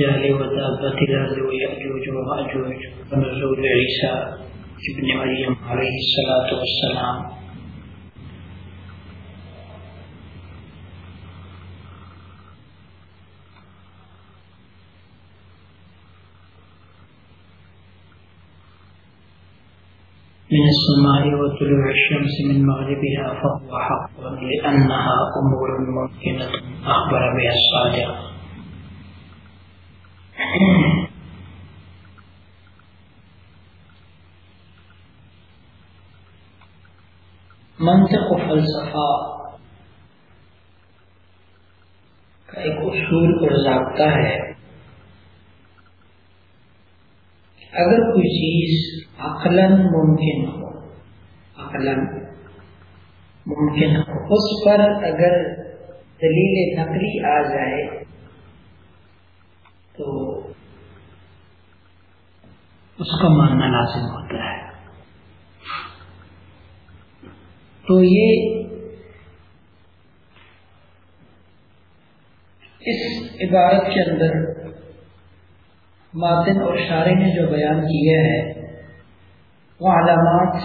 جال ودابت الارض ويأجوج ومأجوج ونزول عيسى ابن مريم عليه الصلاة والسلام۔ من السماء وطلوع الشمس من مغربها فهو حق، لأنها أمور ممكنة، أخبر بها الصادق۔ منطق و فلسفہ کا ایک اصول اور ضابطہ ہے اگر کوئی چیز عقلاً ممکن ہو، عقلاً ممکن ہو، اس پر اگر دلیل نقلی آ جائے تو اس کا ماننا لازم ہوتا ہے۔ تو یہ اس عبارت کے اندر ماتن اور شارے نے جو بیان کیا ہے، وہ علامات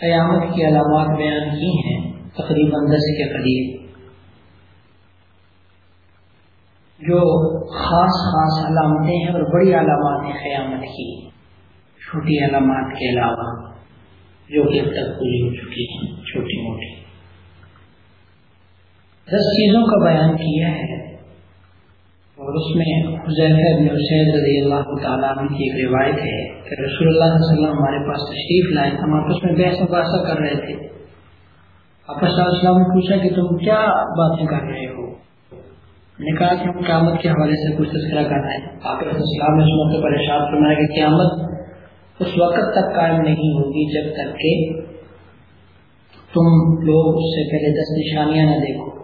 قیامت کی علامات بیان کی ہیں، تقریباً دس کے قریب۔ جو خاص خاص علامتیں ہیں اور بڑی علامات ہیں قیامت کی۔ چھوٹی علامات کے علاوہ جو کہ اب تک پوری ہو چکی ہیں، چھوٹی موٹی۔ دس چیزوں کا بیان کیا ہے اور اس میں بن حسین رضی اللہ تعالیٰ عنہ کی ایک روایت ہے کہ رسول اللہ صلی اللہ علیہ وسلم ہمارے پاس تشریف لائے، ہم آپس میں بحث مباحثہ کر رہے تھے۔ آپس علیہ السلام نے پوچھا کہ تم کیا باتیں کر رہے ہو؟ نے کہا کہ ہم قیامت کے حوالے سے کچھ تذکرہ کر رہے ہیں۔ آپ السلام نے اس موقع پر ارشاد فرمایا کہ قیامت اس وقت تک قائم نہیں ہوگی جب تک کہ تم لوگ اس سے پہلے دس نشانیاں نہ دیکھو۔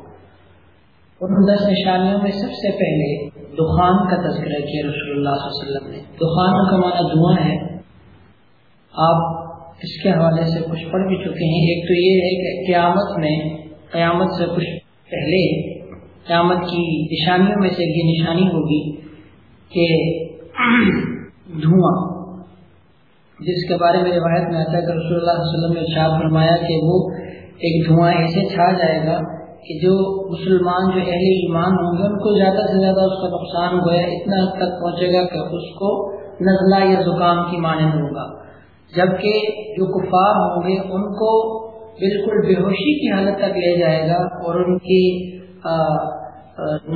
اور ان دس نشانیوں میں سب سے پہلے دخان کا تذکرہ کیا رسول اللہ صلی اللہ علیہ وسلم نے۔ دخان کا معنی دھواں ہے۔ آپ اس کے حوالے سے کچھ پڑھ بھی چکے ہیں۔ ایک تو یہ ہے کہ قیامت میں قیامت سے کچھ پہلے قیامت کی نشانیوں میں سے یہ نشانی ہوگی کہ دھواں جس کے بارے میں روایت میں آتا ہے کہ رسول اللہ علیہ وسلم نے فرمایا کہ وہ ایک دھواں ایسے چھا جائے گا کہ جو مسلمان جو اہل ایمان ہوں گے، ان کو زیادہ سے زیادہ اس کا نقصان ہوا اتنا حد تک پہنچے گا کہ اس کو نزلہ یا زکام کی مانند ہوگا۔ جبکہ جو کفار ہوں گے، ان کو بالکل بے ہوشی کی حالت تک لے جائے گا اور ان کی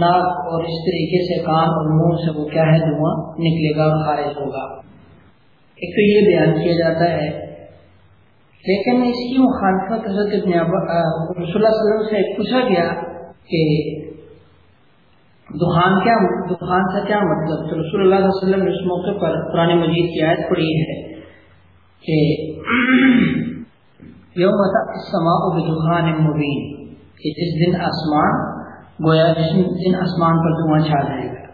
ناک اور اس طریقے سے کان اور منہ سے وہ کیا ہے، دھواں نکلے گا اور خارج ہوگا۔ ایک تو یہ بیان کیا جاتا ہے، لیکن اس کی مخالفت حضرت ابن رسول اللہ علیہ وسلم سے پوچھا گیا کہ دخان کیا، دخان کا کیا مطلب؟ تو رسول اللہ علیہ وسلم نے اس موقع پر قرآن مجید کی آیت پڑھی ہے کہ یوم السماء بدخان مبین، کہ جس دن آسمان، گویا جس دن آسمان پر دھواں چھا جائے گا۔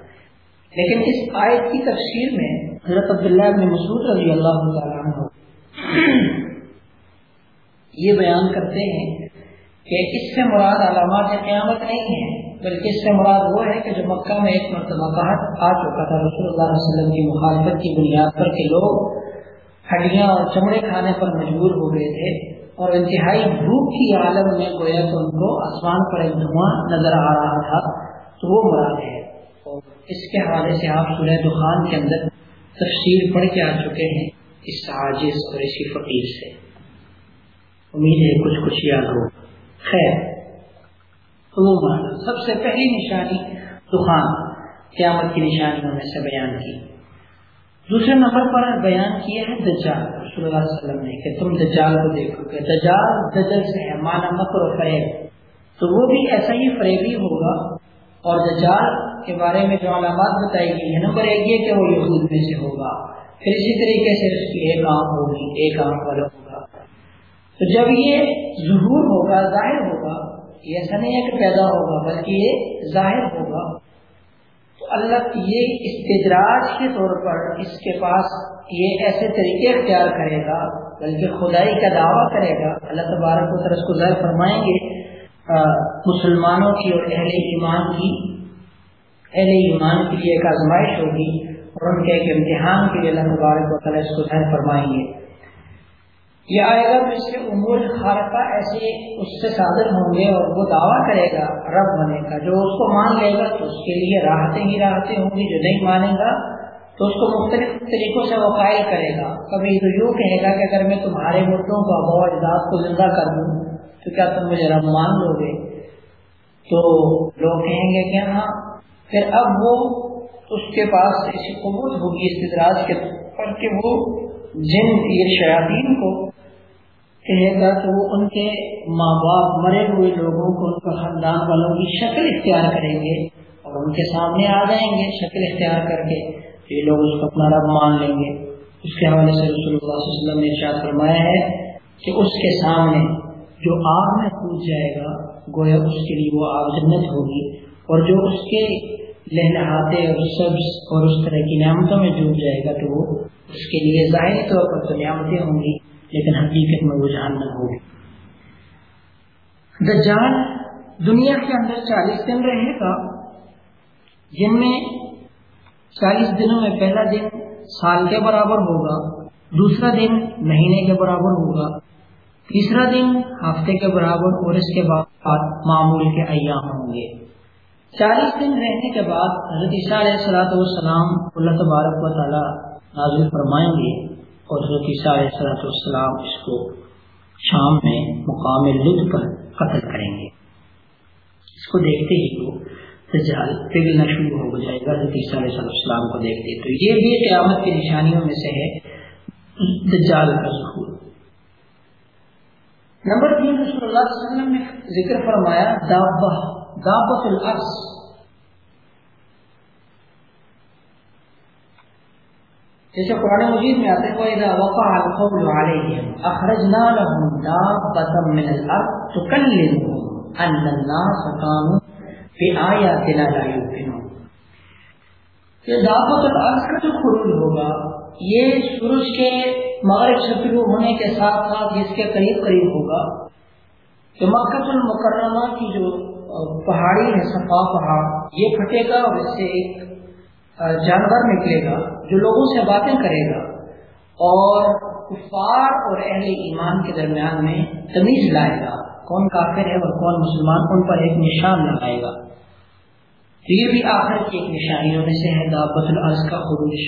لیکن اس آیت کی تفسیر میں حضرت عبداللہ ابن مسعود رضی اللہ تعالیٰ عنہ یہ بیان کرتے ہیں کہ اس سے مراد علامات قیامت نہیں ہے بلکہ اس سے مراد وہ ہے کہ جو مکہ میں ایک مرتبہ آ چکا تھا، رسول اللہ علیہ وسلم کی مخالفت کی بنیاد پر کہ لوگ ہڈیاں اور چمڑے کھانے پر مجبور ہو گئے تھے اور انتہائی بھوک کی عالم میں گویا تو ان کو آسمان پر ایک دھواں نظر آ رہا تھا، تو وہ مراد ہے۔ اس کے حوالے سے آپ سورہ دخان کے اندر تفصیل پڑھ کے آ چکے ہیں اس عاجز اور اسی فقیر سے۔ امید ہے کچھ کچھ یاد ہو۔ خیر، عموماً سب سے پہلی نشانی طوفان قیامت کی نشانیوں میں سے بیان کی۔ دوسرے نمبر پر بیان کیا ہے دجال۔ رسول اللہ علیہ وسلم نے کہ تم دجال کو دیکھو گے دجال دجل سے ہے مانا مکر و فریب تو وہ بھی ایسا ہی فریبی ہوگا اور دجال کے بارے میں جو علامات بتائی گئی ہے نمبر ایک یہ کہ وہ یہود میں سے ہوگا۔ پھر اسی طریقے سے اس کی ایک آنکھ ہوگی، ایک آنکھ والا ہوگا تو جب یہ ظہور ہوگا، ظاہر ہوگا، یہ ایسا نہیں ہے کہ پیدا ہوگا، بلکہ یہ ظاہر ہوگا۔ تو اللہ یہ استدراج کے طور پر اس کے پاس یہ ایسے طریقے اختیار کرے گا، بلکہ خدائی کا دعویٰ کرے گا۔ اللہ تبارک و طرح کو ظاہر فرمائیں گے مسلمانوں کی اور اہل ایمان کی اہل ایمان کے لیے ایک آزمائش ہوگی اور ان کے ایک امتحان کے لیے اللہ مبارک و تعالیٰ اس کو ظاہر فرمائیں گے۔ یہ آئے گا تو اس کے امور خارقہ ایسے اس سے صادر ہوں گے اور وہ دعویٰ کرے گا رب بنے گا۔ جو اس کو مان لے گا تو اس کے لیے راحتیں ہی راحتیں ہوں گی، جو نہیں مانے گا تو اس کو مختلف طریقوں سے وہ قائل کرے گا۔ کبھی تو یوں کہے گا کہ اگر میں تمہارے مردوں کو ابو اجداد کو زندہ کر دوں تو کیا تم مجھے رب مان لو گے؟ تو لوگ کہیں گے کہ ہاں پھر اب وہ اس کے پاس ایسی قبول ہوگی استدراج کے پر کہ وہ جن یہ شیاطین کو کہے گا تو وہ ان کے ماں باپ مرے ہوئے لوگوں کو ان کا خاندان والوں کی شکل اختیار کریں گے اور ان کے سامنے آ جائیں گے شکل اختیار کر کے یہ لوگ اس کو اپنا رب مان لیں گے۔ اس کے حوالے سے رسول اللہ صلی اللہ علیہ وسلم نے ارشاد فرمایا ہے کہ اس کے سامنے جو آگ میں کود جائے گا، گویا اس کے لیے وہ آگ جنت ہوگی۔ اور جو اس کے لہنہاتے اور سبز اور اس طرح کی نعمتوں میں ڈوب جائے گا تو وہ اس کے لیے ظاہری طور پر تو نعمتیں ہوں گی، لیکن حقیقت میں وہ جہنم ہوگی۔ دجال دنیا کے اندر چالیس دن رہے گا، جن میں چالیس دنوں میں پہلا دن سال کے برابر ہوگا، دوسرا دن مہینے کے برابر ہوگا، تیسرا دن ہفتے کے برابر اور اس کے بعد معمول کے ایام ہوں گے۔ چالیس دن رہنے کے بعد حضرت عیسیٰ علیہ السلاۃ والسلام اللہ تبارک و تعالیٰ نازل فرمائیں گے اور حضرت عیسیٰ علیہ السلاۃ والسلام اس کو شام میں مقام لطف پر قتل کریں گے۔ اس کو دیکھتے ہی وہ دجال پگھلنا شروع ہو جائے گا حدیث علیہ السلام کو دیکھتے۔ تو یہ بھی قیامت کی نشانیوں میں سے ہے دجال کا ظہور۔ نمبر تین، رسول اللہ صلی اللہ علیہ وسلم نے ذکر فرمایا، دابہ۔ دابت الارض جیسے قرآن مجید میں آتے ہیں یہ دعوت کا جو خروج ہوگا، یہ سورج کے مغرب سے شروع ہونے کے ساتھ ساتھ اس کے قریب قریب ہوگا کہ مکہ المکرمہ کی جو پہاڑی ہے صفا پہاڑ، یہ پھٹے گا اور اس سے ایک جانور نکلے گا جو لوگوں سے باتیں کرے گا۔ اور کفار اور اہل ایمان کے درمیان میں تمیز لائے گا۔ کون کافر ہے اور کون مسلمان، ان پر ایک نشان لگائے گا۔ تو یہ بھی آخر کی ایک نشانیوں میں سے ہے دعوت العرض کا خروج۔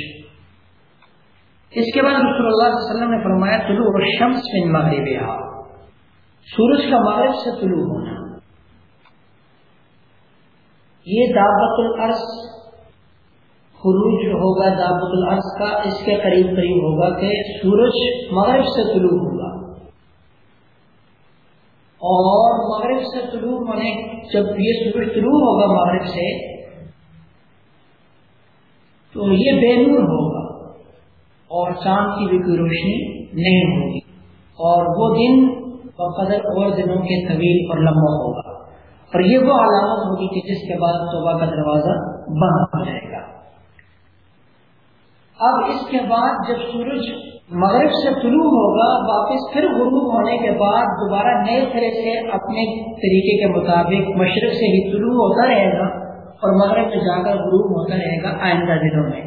اس کے بعد رسول اللہ صلی اللہ علیہ وسلم نے فرمایا، طلوع الشمس من مغرب سورج کا مغرب سے طلوع ہونا۔ یہ دعوت العرض خروج ہوگا دعوت العرض کا، اس کے قریب قریب ہوگا کہ سورج مغرب سے طلوع ہوگا۔ اور مغرب سے طلوع ہونے، جب یہ سورج طلوع ہوگا مغرب سے، تو یہ بے نور ہوگا اور چاند کی بھی کوئی روشنی نہیں ہوگی۔ اور وہ دن بقدر اور دنوں کے طویل اور لمبا ہوگا۔ اور یہ وہ علامت ہوگی کہ جس کے بعد توبہ کا دروازہ بند ہو جائے گا۔ اب اس کے بعد جب سورج مغرب سے طلوع ہوگا، واپس پھر غروب ہونے کے بعد دوبارہ نئے سرے سے اپنے طریقے کے مطابق مشرق سے ہی طلوع ہوتا رہے گا اور مغرب میں جا کر غروب ہوتا رہے گا آئندہ دنوں میں۔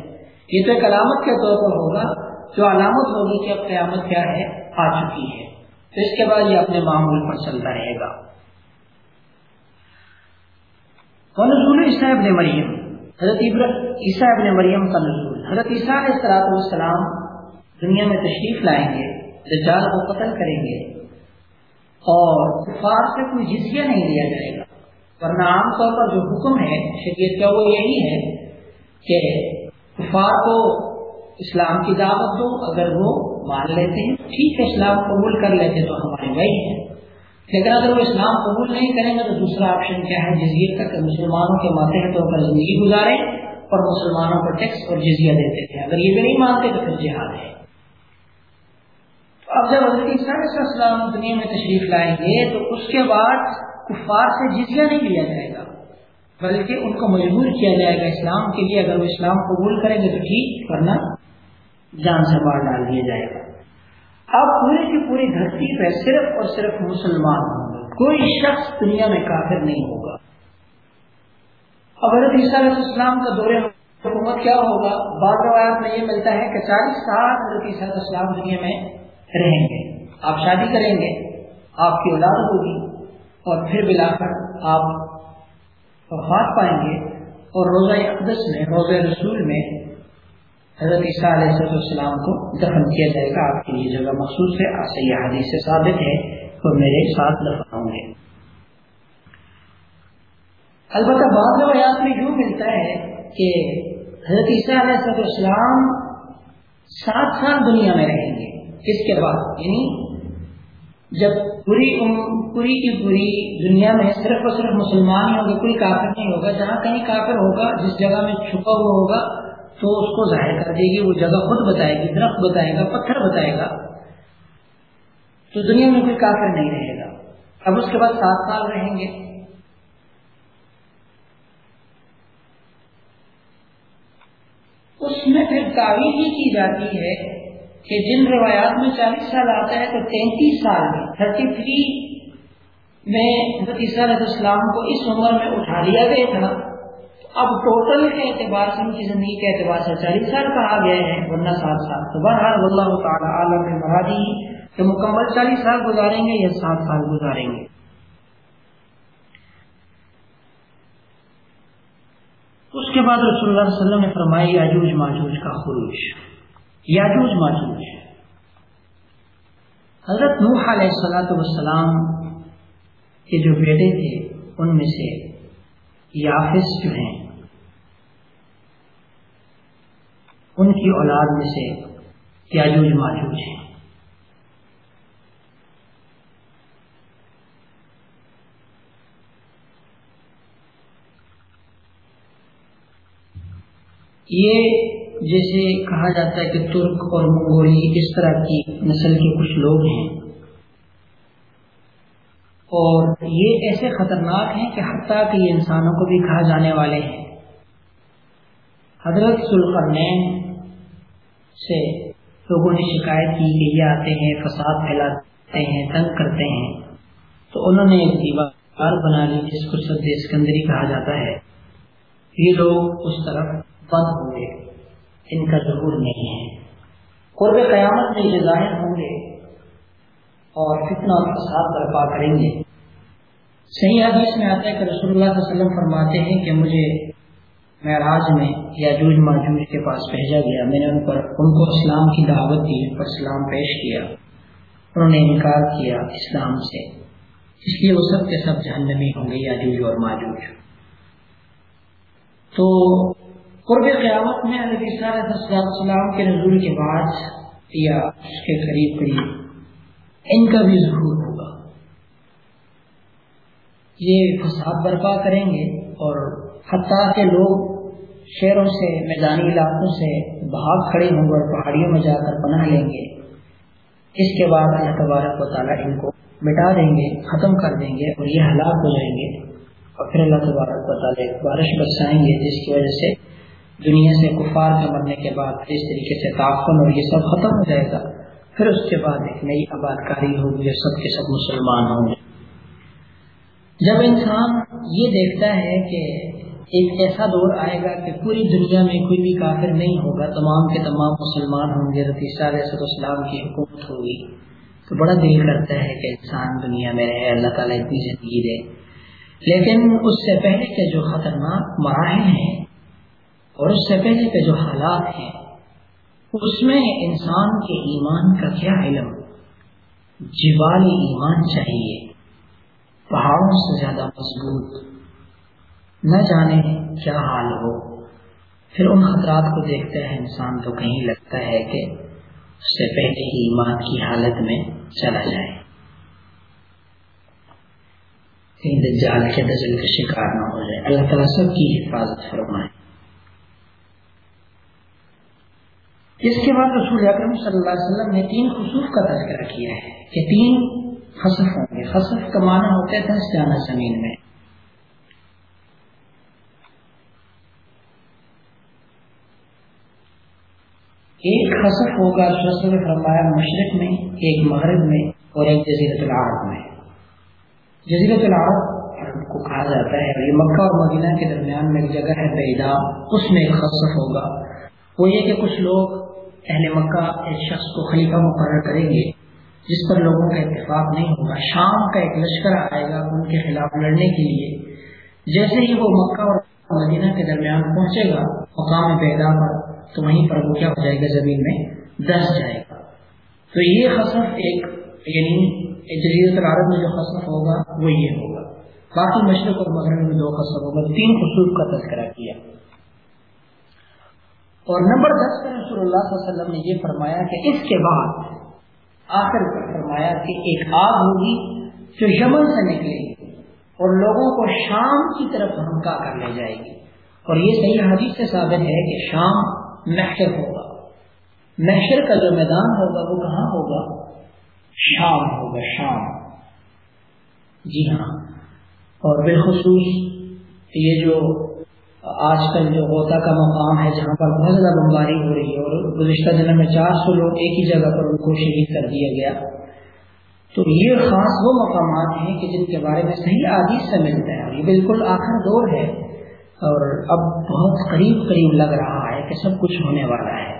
یہ تو ایک علامت کے طور پر ہوگا، جو علامت ہوگی کہ اب قیامت کیا ہے، آ چکی ہے۔ تو اس کے بعد یہ اپنے معمول پر چلتا رہے گا۔ نزول عیسیٰ ابن مریم، حضرت عیسیٰ ابن مریم کا نزول حضرت عیسیٰ علیہ السلام دنیا میں تشریف لائیں گے، دجال کو قتل کریں گے۔ اور کفار سے کوئی جزیہ نہیں لیا جائے گا۔ ورنہ عام طور پر جو حکم ہے، شریعت کا وہ یہی ہے کہ کفار کو اسلام کی دعوت دو، اگر وہ مان لیتے ہیں، ٹھیک ہے، اسلام قبول کر لیتے تو ہمارے وہی ہے لیکن اگر وہ اسلام قبول نہیں کریں گے تو دوسرا آپشن کیا ہے؟ جزیت تک مسلمانوں کے ماتحت کے طور پر زندگی گزارے اور مسلمانوں کو ٹیکس اور جزیہ دیتے تھے اگر یہ بھی نہیں مانتے تو پھر جہاد ہے۔ اب جب حضرت السلام دنیا میں تشریف لائیں گے تو اس کے بعد کفار سے جزیہ نہیں لیا جائے گا، بلکہ ان کو مجبور کیا جائے گا اسلام کے لیے۔ اگر وہ اسلام قبول کریں گے تو ٹھیک، ورنہ جان سے باہر ڈال دیا جائے گا۔ اب پورے کی پوری دھرتی پہ صرف اور صرف مسلمان ہوں گے۔ کوئی شخص دنیا میں کافر نہیں ہوگا۔ اب حضرت عیسیٰ علیہ السلام کا دور حکومت کیا ہوگا؟ بعض روایات میں یہ ملتا ہے کہ چالیس سال حضرت عیسیٰ علیہ السلام دنیا میں رہیں گے۔ آپ شادی کریں گے، آپ کی اولاد ہوگی اور پھر بلا کر آپ وفات پائیں گے اور روزہ اقدس میں، روزہ رسول میں حضرت عیسیٰ علیہ السلام کو دفن کیا جائے گا، آپ کے لیے جگہ مخصوص ہے۔ آپ سے یہ حدیث سے ثابت ہے تو میرے ساتھ دفن ہوں گے۔ البتہ بعض روایات میں یوں ملتا ہے کہ حضرت عیسیٰ علیہ السلام سات سال دنیا میں رہیں گے۔ اس کے بعد یعنی جب پوری پوری کی پوری دنیا میں صرف اور صرف مسلمان ہی ہوگا کوئی کافر نہیں ہوگا۔ جہاں کہیں کافر ہوگا، جس جگہ میں چھپا ہوا ہوگا تو اس کو ظاہر کر دے گی، وہ جگہ خود بتائے گی، درخت بتائے گا، پتھر بتائے گا۔ تو دنیا میں کوئی کافر نہیں رہے گا۔ اب اس کے بعد سات سال رہیں گے۔ اس میں پھر تعویذ یہ کی جاتی ہے کہ جن روایات میں چالیس سال آتا ہے تو تینتیس سال میں، تھرٹی تھری میں حضرت عیسیٰ علیہ السلام کو اس عمر میں اٹھا لیا گیا تھا۔ اب ٹوٹل کے اعتبار سے ان کی زندگی کے اعتبار سے چالیس سال کہا گیا ہے ورنہ سات سال۔ تو بہرحال اللہ تعالیٰ عالم مرادی کہ مکمل چالیس سال گزاریں گے یا سات سال گزاریں گے۔ اس کے بعد رسول اللہ علیہ وسلم نے فرمایا، یاجوج ماجوج کا خروج۔ یاجوج ماجوج۔ حضرت نوح علیہ السلاۃ والسلام کے جو بیٹے تھے، ان میں سے یافس جو ہیں، ان کی اولاد میں سے یاجوج ماجوج ہیں۔ یہ جیسے کہا جاتا ہے کہ ترک اور منگولی اس طرح کی نسل کے کچھ لوگ ہیں۔ اور یہ ایسے خطرناک ہیں کہ حتیٰ کہ یہ انسانوں کو بھی کہا جانے والے ہیں۔ حضرت سلقرنین سے لوگوں نے شکایت کی کہ یہ آتے ہیں، فساد پھیلاتے ہیں، تنگ کرتے ہیں۔ تو انہوں نے ایک دیوار بنا لی جس کو سد اسکندری کہا جاتا ہے۔ یہ لوگ اس طرف بند ہوں گے۔ ان کا ضرور نہیں ہے۔ قرب قیامت میں یہ ظاہر ہوں گے۔ اور فتنہ اور فساد برپا کریں گے۔ صحیح حدیث میں آتا ہے کہ رسول اللہ صلی اللہ علیہ وسلم فرماتے ہیں کہ مجھے معراج میں یا جوج ماجوج کے پاس بھیجا گیا۔ میں نے ان پر، ان کو اسلام کی دعوت دی، ان پر اسلام پیش کیا۔ انہوں نے انکار کیا اسلام سے۔ اس لیے وہ سب کے سب جہنمی ہوں گے یا جوج اور ماجوج۔ تو قرب قیامت میں علیہ السلام کے نزول کے بعد یا اس کے قریب قریب ان کا بھی ضرور ہوگا۔ یہ فساد برپا کریں گے اور حتیٰ کے لوگ شہروں سے، میدانی علاقوں سے بھاگ کھڑے ہوں گے اور پہاڑیوں میں جا کر پناہ لیں گے۔ اس کے بعد اللہ تبارک و تعالیٰ ان کو مٹا دیں گے، ختم کر دیں گے اور یہ ہلاک ہو جائیں گے۔ اور پھر اللہ تبارک و تعالیٰ بارش برسائیں گے، جس کی وجہ سے دنیا سے کفار کے مرنے کے بعد اس طریقے سے تعفن اور یہ سب ختم ہو جائے گا۔ پھر اس کے بعد ایک نئی آباد کاری ہوگی سب کے سب مسلمان ہوں گے۔ جب انسان یہ دیکھتا ہے کہ ایک ایسا دور آئے گا کہ پوری دنیا میں کوئی بھی کافر نہیں ہوگا، تمام کے تمام مسلمان ہوں گے رتیسہ علیہ السلام کی حکومت ہوگی، تو بڑا دل کرتا ہے کہ انسان دنیا میں رہے، اللہ تعالیٰ اتنی زندگی دے۔ لیکن اس سے پہلے کے جو خطرناک مراحل ہیں اور اس سے پہلے کے جو حالات ہیں اس میں انسان کے ایمان کا کیا علم؟ جبالی ایمان چاہیے۔ پہاڑوں سے زیادہ مضبوط۔ نہ جانے کیا حال ہو۔ پھر ان خطرات کو دیکھتا ہے انسان تو کہیں لگتا ہے کہ اس سے پہلے ہی ایمان کی حالت میں چلا جائے۔ کہیں دجال کے دزل کا شکار نہ ہو جائے۔ اللہ تعالیٰ سب کی حفاظت فرمائے۔ اس کے بعد رسول اکرم صلی اللہ علیہ وسلم نے تین خصوص کا تذکرہ کیا ہے کہ تین خصف ہوں گے۔ خصف کا معنی ہوتا ہے جانا زمین میں۔ ایک خصف ہوگا رسول فرمایا مشرق میں، ایک مغرب میں اور ایک جزیرت العرب میں۔ جزیرت العرب کو کہا کہا جاتا ہے یہ مکہ اور مدینہ کے درمیان میں ایک جگہ ہے بیدا اس میں ایک خصف ہوگا۔ وہ یہ کہ کچھ لوگ اہل مکہ ایک شخص کو خلیفہ مقرر کریں گے، جس پر لوگوں کا اتفاق نہیں ہوگا۔ شام کا ایک لشکر آئے گا ان کے خلاف لڑنے کے لیے۔ جیسے ہی وہ مکہ اور مدینہ کے درمیان پہنچے گا، مقام پیدا پر، تو وہیں پر وہ کیا ہو جائے گا؟ زمین میں دس جائے گا۔ تو یہ خصف ایک یعنی جزیرت العرب میں جو خصف ہوگا وہ یہ ہوگا۔ باقی مشرق اور مغرب میں دو خصف ہوگا۔ تین خصوص کا تذکرہ کیا۔ اور نمبر دس میں رسول اللہ صلی اللہ علیہ وسلم نے یہ فرمایا کہ اس کے بعد آخر پر فرمایا کہ ایک آگ ہوگی جو یمن سے نکلے گی اور لوگوں کو شام کی طرف دھمکا کر لے جائے گی۔ اور یہ صحیح حدیث سے ثابت ہے کہ شام محشر ہوگا۔ محشر کا جو میدان ہوگا وہ کہاں ہوگا؟ شام ہوگا، شام۔ جی ہاں۔ اور بالخصوص یہ جو آج کل جو غوطہ کا مقام ہے جہاں پر بہت زیادہ بمباری ہو رہی ہے اور گزشتہ دنوں میں چار سو لوگ ایک ہی جگہ پر ان کو شہید کر دیا گیا۔ تو یہ خاص وہ مقامات ہیں کہ جن کے بارے میں صحیح عادیث سے ملتا ہے یہ بالکل آخر دور ہے۔ اور اب بہت قریب قریب لگ رہا ہے کہ سب کچھ ہونے والا ہے۔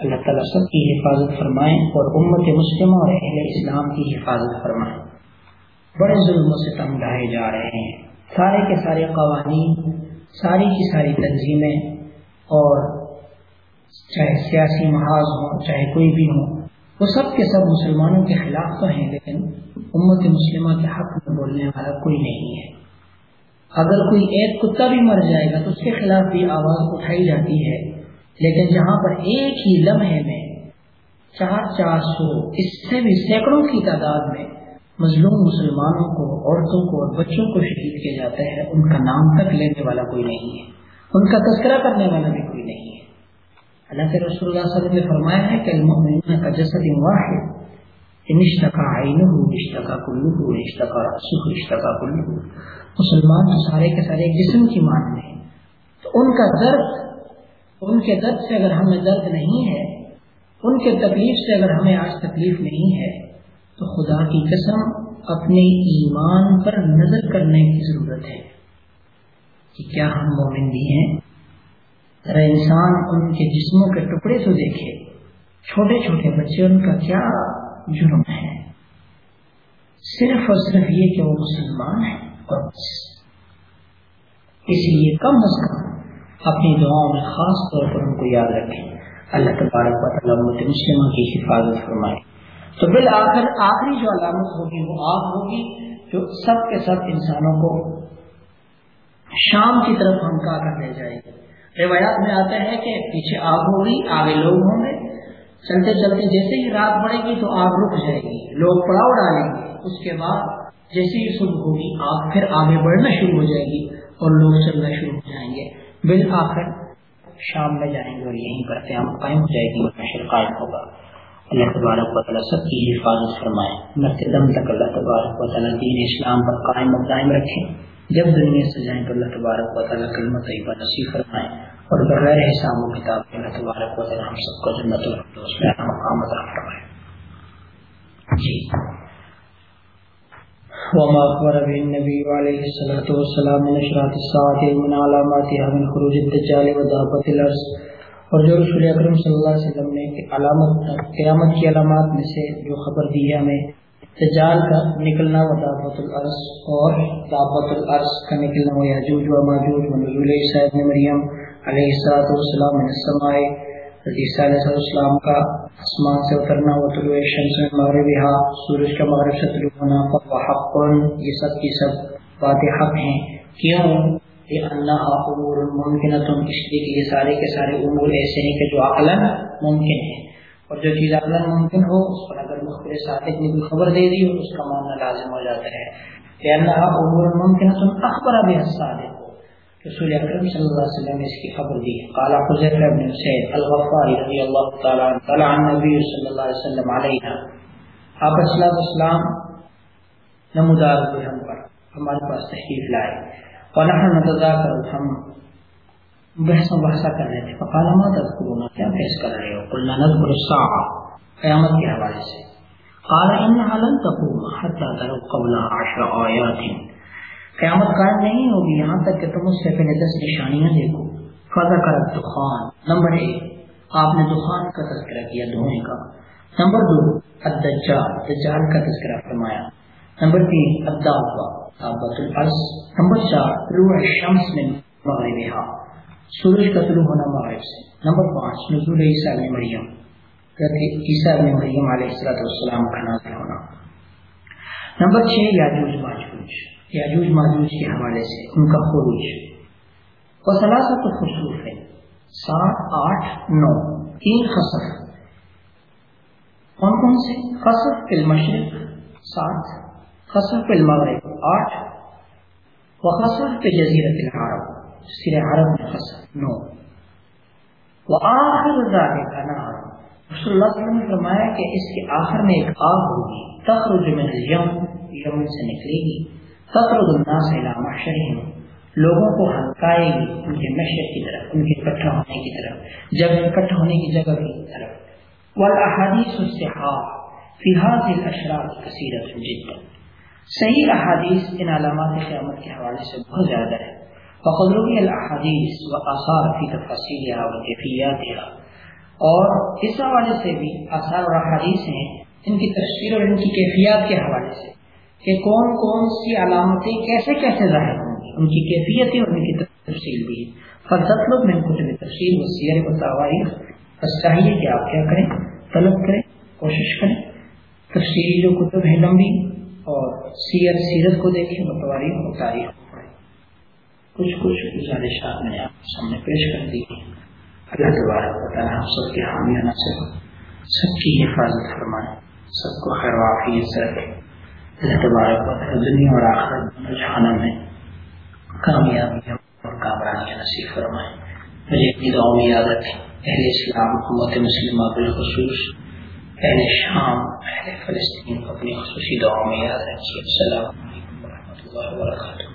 اللہ تعالیٰ سب کی حفاظت فرمائیں اور امت مسلمہ اور اہل اسلام کی حفاظت فرمائیں بڑے ظلم سے تم ڈھائے جا رہے ہیں۔ سارے کے سارے قوانین ساری کی ساری تنظیمیں اور چاہے سیاسی محاذ ہوں، چاہے کوئی بھی ہو وہ سب کے سب مسلمانوں کے خلاف تو ہیں، لیکن امت مسلمہ کے حق میں بولنے والا کوئی نہیں ہے۔ اگر کوئی ایک کتا بھی مر جائے گا تو اس کے خلاف بھی آواز اٹھائی جاتی ہے۔ لیکن جہاں پر ایک ہی لمحے میں چار چار سو اس سے بھی سینکڑوں کی تعداد میں مظلوم مسلمانوں کو، عورتوں کو اور بچوں کو شہید کیا جاتا ہے، ان کا نام تک لینے والا کوئی نہیں ہے۔ ان کا تذکرہ کرنے والا بھی کوئی نہیں ہے۔ اللہ کے رسول اللہ صلی اللہ علیہ وسلم نے فرمایا ہے کہ المؤمنون کا جسد واحد عینہ کلو کلو مسلمان تو سارے کے سارے ایک جسم کی مان میں تو ان کا درد، ان کے درد سے اگر ہمیں درد نہیں ہے، ان کے تکلیف سے اگر ہمیں آج تکلیف نہیں ہے تو خدا کی قسم اپنے ایمان پر نظر کرنے کی ضرورت ہے کہ کیا ہم مومن بھی ہیں؟ ذرا انسان ان کے جسموں کے ٹکڑے تو دیکھے، چھوٹے چھوٹے بچے ان کا کیا جرم ہے؟ صرف اور صرف یہ کہ وہ مسلمان ہیں اور بس۔ اس لیے کم از کم اپنی دعاؤں میں خاص طور پر ان کو یاد رکھیں۔ اللہ تبارک و تعالیٰ مسلموں کی حفاظت فرمائے۔ تو بالآخر آخری جو علامت ہوگی وہ آگ ہوگی جو سب کے سب انسانوں کو شام کی طرف ہمکا کر لے جائے گی۔ روایات میں آتا ہے کہ پیچھے آگ ہوگی، آگے لوگ ہوں گے۔ چلتے چلتے جیسے ہی رات بڑھے گی تو آگ رک جائے گی۔ لوگ پڑاؤ ڈالیں گے۔ اس کے بعد جیسے ہی صبح ہوگی، آگ پھر آگے بڑھنا شروع ہو جائے گی اور لوگ چلنا شروع ہو جائیں گے۔ بالآخر شام میں جائیں گے اور یہیں پر قیام قائم ہو جائے گی۔ قائم ہوگا۔ اللہ تبارک و تعالیٰ سب کی حفاظت فرمائے۔ مرتے دم تک اللہ تبارک و تعالیٰ دین اسلام پر قائم و قائم رکھیں جب دنیا سے جائیں تو اللہ تبارک و تعالیٰ کلمہ طیبہ نصیب فرمائے۔ اور بغیر حساب و کتاب کے اللہ تبارک و تعالیٰ ہم سب کو جنت الفردوس میں مقام عطا فرمائے۔ جی۔ وما أخبر به النبي عليه الصلاة والسلام من أشراط الساعة ومن علاماتها من خروج الدجال ودابة الأرض اور جو رسول اکرم صلی اللہ علیہ وسلم نے علامت قیامت کی علامات میں سے جو خبر دی ہے ہمیں تجال کا نکلنا و دعوت العرض اور دعوت العرض کا نکلنا و یاجوج و ماجوج و نزول عیسیٰ ابن مریم علیہ السلاۃ والسلام من السماء۔ عیسیٰ علیہ السلام کا آسمان سے اترنا و طلوع شمس میں مغرب سورج کا مغرب سے طلوع ہونا حق یہ سب کی سب باتیں حق ہیں۔ کیوں امور ممکن تم اس لیے کہ یہ سارے کے سارے امور ایسے ہیں کہ جو عقل ممکن ہے اور جو چیز عقل ممکن ہو، اس پر اگر مختلف صادق نے کوئی خبر دے دی ہو اس کا ماننا لازم ہو جاتا ہے۔ کہ اللہ امور ممکن تم اخبر ابھی صادق ہو رسول اکرم صلی اللہ علیہ وسلم نے اس کی خبر دی۔ قال حذیفہ بن سعید الغفاری رضی اللہ تعالی عنہ، قال عن نبی صلی اللہ علیہ وسلم علینا۔ آپ صلی اللہ علیہ وسلم نمودار ہوئے ہم پر، ہمارے پاس تحقیق لائے۔ ونحن نتذاکر ہم بحث و بحثہ کر رہے تھے. فقال، ما تذکرون کیا بحث کر رہے ہو؟ قلنا نذکر الساعة. قیامت کے حوالے سے. قال، انها لن تقوم حتى تروا قبل عشر آیات قیامت قائم نہیں ہوگی یہاں تک کہ تم اس سے پہلے دس نشانیاں دیکھو. فضا کر دخان نمبر ایک، آپ نے دخان کا تذکرہ کیا دھونے کا. نمبر دو، الدجال، دجال کا تذکرہ فرمایا. نمبر تین الدعوہ نمبر چار، روح الشمس من مغربها سورج کا طلوع ہونا مغرب سے۔ نمبر پانچ، نزول عیسیٰ ابن مریم۔ عیسیٰ ابن مریم علیہ السلام کا نازل ہونا۔ نمبر چھ، یاجوج ماجوج۔ یاجوج ماجوج کے حوالے سے ان کا خروج۔ اور سلاست خصوص ہے سات، آٹھ، نو۔ تین خصف کون کون سے؟ خصف المشرق۔ سات خصف المغرب. آٹھ. وخصف فی جزیرت العرب. سر عرب میں خصف نو. وآخر ذالک نار. رسول اللہ صلی اللہ علیہ وسلم نے فرمایا کہ اس کے آخر میں ایک آگ ہوگی. تخرج من الیم یمن سے نکلے گی. تخرج الناس الى محشرهم. لوگوں کو ہلکائے گی. ان کے مشر کی طرف، ان کے اکٹھا ہونے کی طرف. جب اکٹھا ہونے کی جگہ کی طرف. والاحادیث الصحاح. فی هذه الاشراط کثیرۃ جدا. صحیح احادیث ان علامات قیامت کے حوالے سے بہت زیادہ ہے فقد روی الاحادیث و آثار فی تفاصیلها و اور اس حوالے سے بھی آثار اور احادیث ہیں ان کی تفسیر اور ان کی کیفیات کے حوالے سے کہ کون کون سی علامتیں کیسے کیسے ظاہر ہوں گی۔ ان کی کیفیتیں اور ان کی تفصیل بھی۔ فضت لوگ میں کچھ تفصیل و سیر و تواریخ بس چاہیے کہ آپ کیا کریں، طلب کریں، کوشش کریں۔ تفصیلی جو کتب ہیں لمبی اور سیر سیرت کو دیکھیں متواری و تاریخ کو پڑھیں۔ کچھ کچھ گزارشات میں آپ کے سامنے پیش کر دی اللہ تبارک و تعالیٰ ہم سب کے حامی نہ سے سب کی حفاظت فرمائے۔ سب کو خیر واقعی سے رکھے۔ اللہ تبارک و دنیا اور آخرت رجحانہ میں کامیابی اور کامرانی نصیب فرمائے۔ مجھے اپنی دعاؤں میں یاد رکھیں۔ اہل اسلام حکومت مسلمہ بالخصوص۔ اہل شام اہل فلسطین کو اپنی خصوصی دعاؤں میں یاد رکھیے۔ السلام علیکم و اللہ وبرکاتہ۔